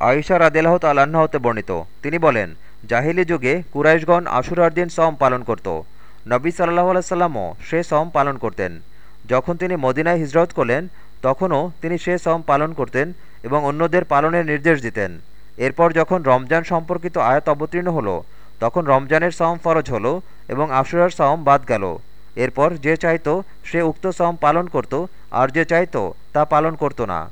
আয়সা রাদিল্লাহ তাল্লাহ্ন হতে বর্ণিত। তিনি বলেন, জাহিলি যুগে কুরাইশগণ আশুরার দিন সম পালন করত। নবী সাল্লাহ আলাইসাল্লামও সে সম পালন করতেন। যখন তিনি মদিনায় হিজরত করলেন, তখনও তিনি সে সম পালন করতেন এবং অন্যদের পালনের নির্দেশ দিতেন। এরপর যখন রমজান সম্পর্কিত আয়াত অবতীর্ণ হলো, তখন রমজানের সম ফরজ হলো এবং আশুরার সম বাদ গেল। এরপর যে চাইতো সে উক্ত সম পালন করত, আর যে চাইতো তা পালন করত না।